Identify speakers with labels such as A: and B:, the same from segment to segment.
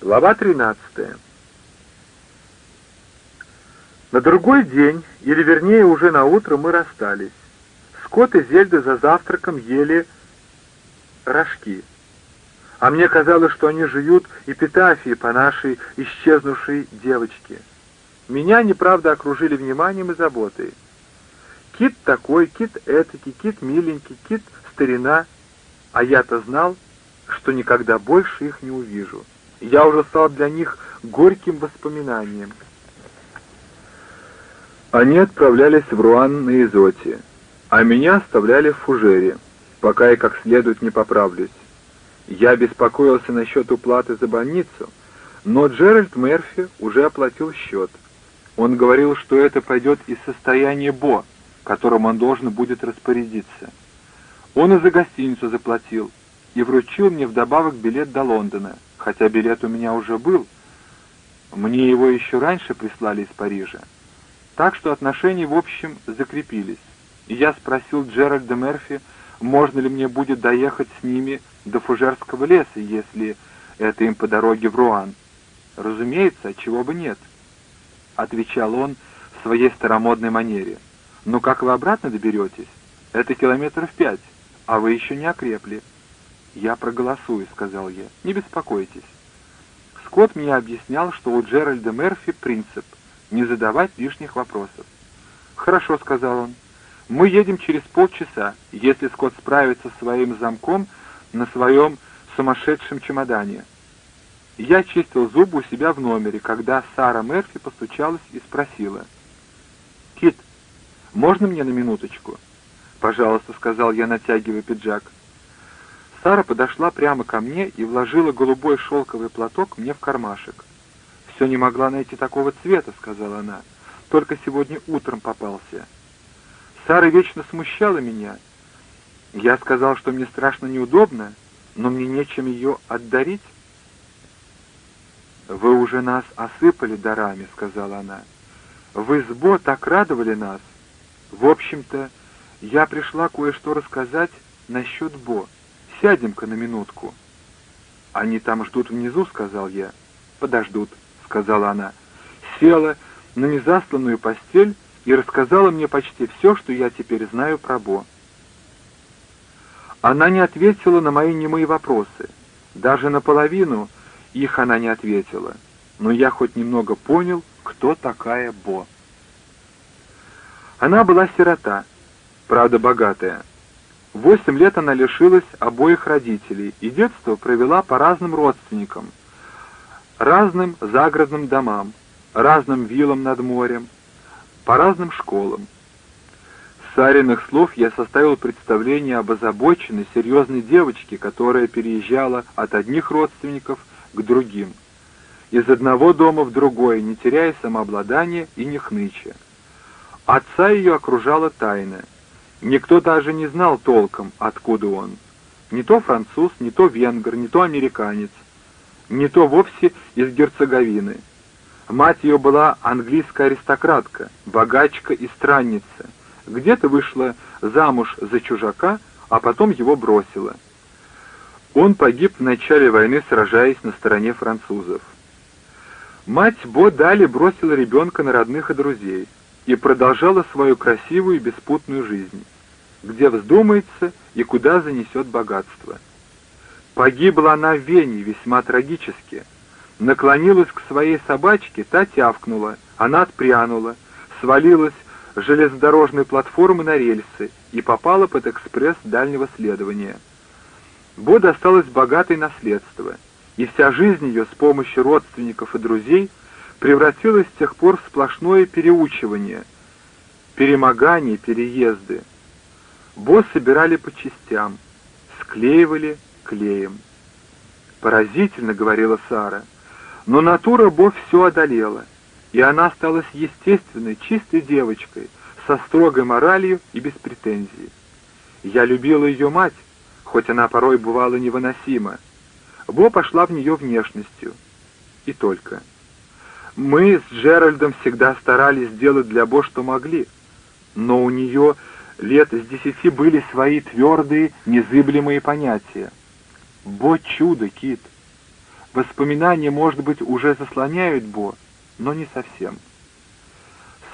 A: Глава 13. На другой день, или вернее уже на утро, мы расстались. Скотт и Зельда за завтраком ели рожки. А мне казалось, что они жуют эпитафии по нашей исчезнувшей девочке. Меня, неправда, окружили вниманием и заботой. Кит такой, кит этакий, кит миленький, кит старина, а я-то знал, что никогда больше их не увижу. Я уже стал для них горьким воспоминанием. Они отправлялись в Руан на Изоте, а меня оставляли в фужере, пока я как следует не поправлюсь. Я беспокоился насчет уплаты за больницу, но Джеральд Мерфи уже оплатил счет. Он говорил, что это пойдет из состояния Бо, которым он должен будет распорядиться. Он и за гостиницу заплатил и вручил мне вдобавок билет до Лондона, хотя билет у меня уже был. Мне его еще раньше прислали из Парижа. Так что отношения, в общем, закрепились. Я спросил Джеральда Мерфи, можно ли мне будет доехать с ними до Фужерского леса, если это им по дороге в Руан. «Разумеется, чего бы нет», — отвечал он в своей старомодной манере. «Но как вы обратно доберетесь? Это километров пять, а вы еще не окрепли». «Я проголосую», — сказал я. «Не беспокойтесь». Скотт мне объяснял, что у Джеральда Мерфи принцип — не задавать лишних вопросов. «Хорошо», — сказал он. Мы едем через полчаса, если Скотт справится с своим замком на своем сумасшедшем чемодане. Я чистил зубы у себя в номере, когда Сара Мерфи постучалась и спросила. «Кит, можно мне на минуточку?» «Пожалуйста», — сказал я, натягивая пиджак. Сара подошла прямо ко мне и вложила голубой шелковый платок мне в кармашек. «Все не могла найти такого цвета», — сказала она. «Только сегодня утром попался». Сара вечно смущала меня. Я сказал, что мне страшно неудобно, но мне нечем ее отдарить. «Вы уже нас осыпали дарами», — сказала она. «Вы с Бо так радовали нас. В общем-то, я пришла кое-что рассказать насчет Бо. Сядем-ка на минутку». «Они там ждут внизу», — сказал я. «Подождут», — сказала она. Села на незасланную постель и рассказала мне почти все, что я теперь знаю про Бо. Она не ответила на мои немые вопросы. Даже наполовину их она не ответила. Но я хоть немного понял, кто такая Бо. Она была сирота, правда богатая. Восемь лет она лишилась обоих родителей и детство провела по разным родственникам, разным загородным домам, разным виллам над морем, по разным школам. С Сариных слов я составил представление об озабоченной, серьезной девочке, которая переезжала от одних родственников к другим, из одного дома в другой, не теряя самообладания и не хныча. Отца ее окружала тайна. Никто даже не знал толком, откуда он. Не то француз, не то венгр, не то американец, не то вовсе из Герцеговины — Мать ее была английская аристократка, богачка и странница. Где-то вышла замуж за чужака, а потом его бросила. Он погиб в начале войны, сражаясь на стороне французов. Мать Бо Дали бросила ребенка на родных и друзей и продолжала свою красивую и беспутную жизнь, где вздумается и куда занесет богатство. Погибла она в Вене весьма трагически – наклонилась к своей собачке, та тявкнула, она отпрянула, свалилась с железнодорожной платформы на рельсы и попала под экспресс дальнего следования. Бо досталось богатое наследство, и вся жизнь ее с помощью родственников и друзей превратилась с тех пор в сплошное переучивание, перемогание, переезды. Бо собирали по частям, склеивали клеем. «Поразительно», — говорила Сара, — но натура Бо все одолела, и она осталась естественной, чистой девочкой, со строгой моралью и без претензий. Я любила ее мать, хоть она порой бывала невыносима. Бо пошла в нее внешностью. И только. Мы с Джеральдом всегда старались сделать для Бо, что могли, но у нее лет с десяти были свои твердые, незыблемые понятия. Бо чудо, Кит. Воспоминания, может быть, уже заслоняют Бо, но не совсем.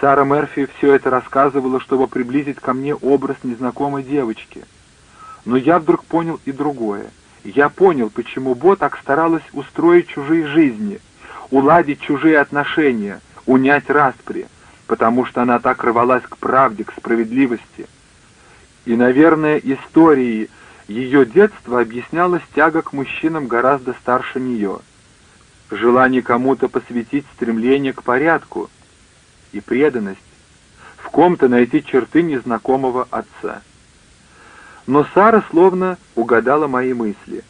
A: Сара Мерфи все это рассказывала, чтобы приблизить ко мне образ незнакомой девочки. Но я вдруг понял и другое. Я понял, почему Бо так старалась устроить чужие жизни, уладить чужие отношения, унять распри, потому что она так рвалась к правде, к справедливости. И, наверное, историей ее детства объяснялась тяга к мужчинам гораздо старше нее, желание кому-то посвятить стремление к порядку и преданность, в ком-то найти черты незнакомого отца. Но Сара словно угадала мои мысли.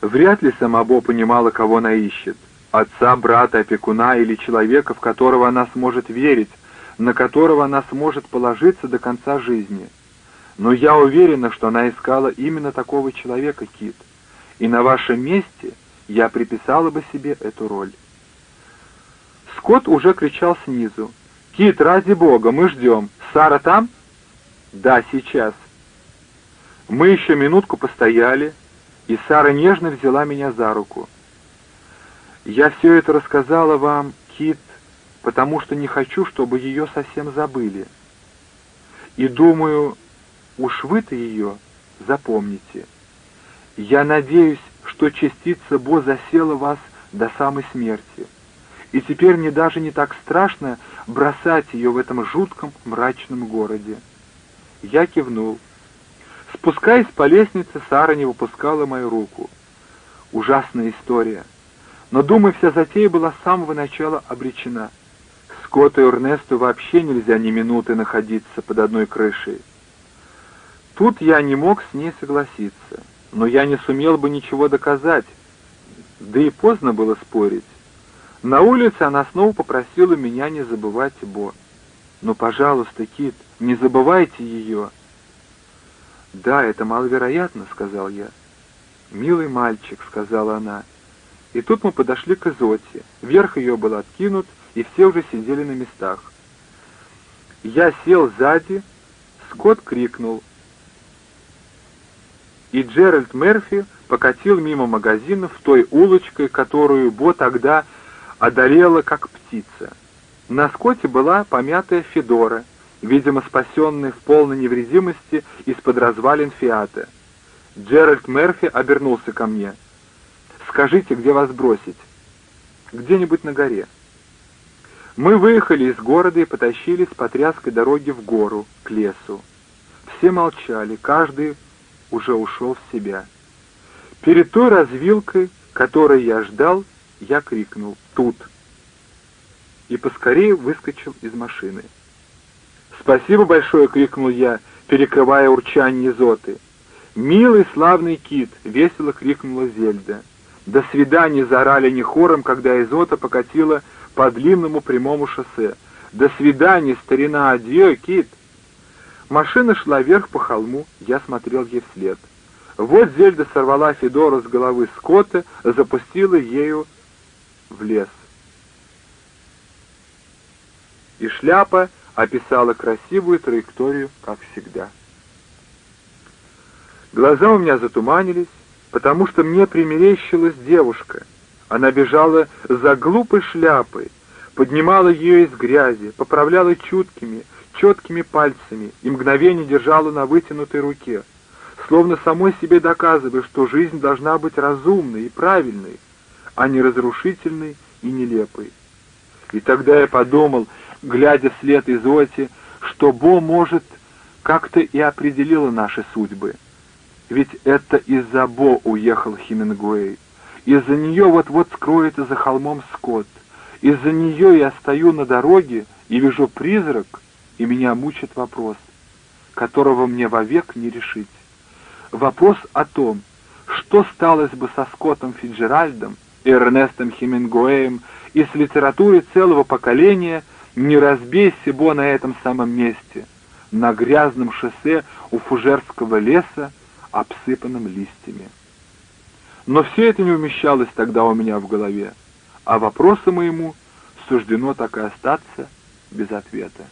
A: Вряд ли сама Бо понимала, кого она ищет. Отца, брата, опекуна или человека, в которого она сможет верить, на которого она сможет положиться до конца жизни. Но я уверена, что она искала именно такого человека, Кит. И на вашем месте я приписала бы себе эту роль. Скотт уже кричал снизу. «Кит, ради бога, мы ждем. Сара там?» «Да, сейчас». Мы еще минутку постояли, и Сара нежно взяла меня за руку. «Я все это рассказала вам, Кит, потому что не хочу, чтобы ее совсем забыли. И думаю, уж вы-то ее запомните. Я надеюсь, что частица Бо засела вас до самой смерти, и теперь мне даже не так страшно бросать ее в этом жутком мрачном городе. Я кивнул. Спускаясь по лестнице, Сара не выпускала мою руку. Ужасная история. Но, думаю, вся затея была с самого начала обречена. Скотту и Эрнесту вообще нельзя ни минуты находиться под одной крышей. Тут я не мог с ней согласиться, но я не сумел бы ничего доказать, да и поздно было спорить. На улице она снова попросила меня не забывать Бо. «Ну, пожалуйста, Кит, не забывайте ее!» «Да, это маловероятно», — сказал я. «Милый мальчик», — сказала она. И тут мы подошли к Изоте. Верх ее был откинут, и все уже сидели на местах. Я сел сзади, Скотт крикнул. И Джеральд Мерфи покатил мимо магазина в той улочкой, которую Бо тогда одолела как птица. На Скотте была помятая Федора, видимо, спасенный в полной невредимости из-под развалин Фиата. Джеральд Мерфи обернулся ко мне. «Скажите, где вас бросить?» «Где-нибудь на горе». Мы выехали из города и потащились по тряской дороге в гору, к лесу. Все молчали, каждый уже ушел в себя. Перед той развилкой, которой я ждал, я крикнул «Тут!» и поскорее выскочил из машины. «Спасибо большое!» — крикнул я, перекрывая урчание Зоты. «Милый славный кит!» — весело крикнула Зельда. «До свидания!» — заорали они хором, когда Изота покатила по длинному прямому шоссе. «До свидания, старина! Адьё, кит!» Машина шла вверх по холму, я смотрел ей вслед. Вот Зельда сорвала Федору с головы Скотта, запустила ею в лес. И шляпа описала красивую траекторию, как всегда. Глаза у меня затуманились, потому что мне примерещилась девушка. Она бежала за глупой шляпой, поднимала ее из грязи, поправляла чуткими, четкими пальцами и мгновение держала на вытянутой руке, словно самой себе доказывая, что жизнь должна быть разумной и правильной, а не разрушительной и нелепой. И тогда я подумал, глядя вслед Изоте, что Бо, может, как-то и определила наши судьбы. Ведь это из-за Бо уехал Хемингуэй. Из-за нее вот-вот скроется за холмом Скотт. Из-за нее я стою на дороге и вижу призрак, и меня мучит вопрос, которого мне вовек не решить. Вопрос о том, что сталось бы со Скоттом Фиджеральдом, Эрнестом Хемингуэем и с литературой целого поколения — не разбейся, Бо, на этом самом месте, на грязном шоссе у фужерского леса, обсыпанном листьями. Но все это не умещалось тогда у меня в голове, а вопросу моему суждено так и остаться без ответа.